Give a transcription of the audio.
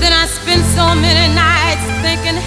Then I spent so many nights thinking